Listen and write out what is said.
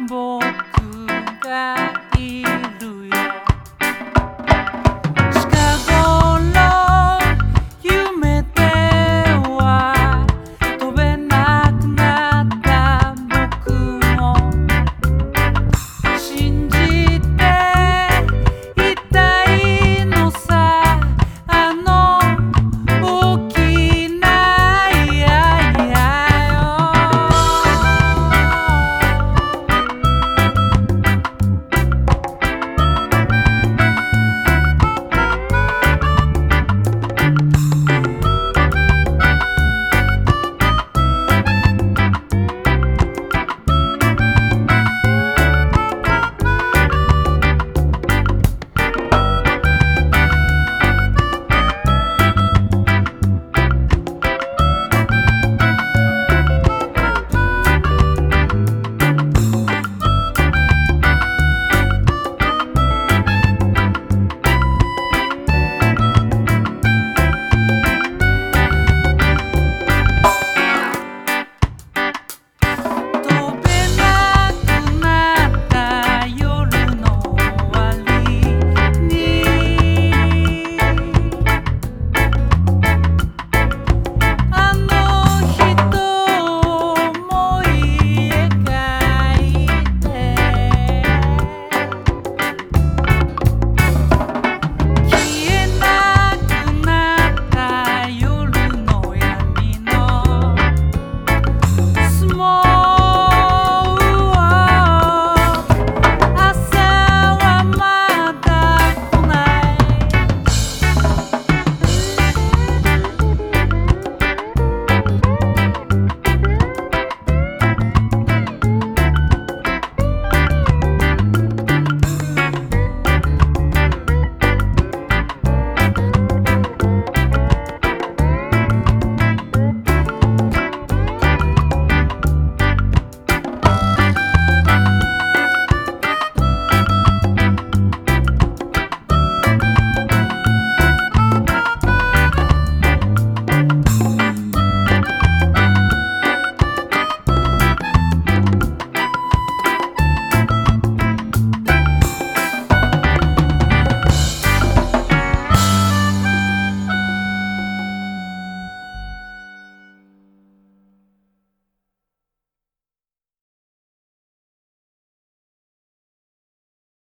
僕がいる。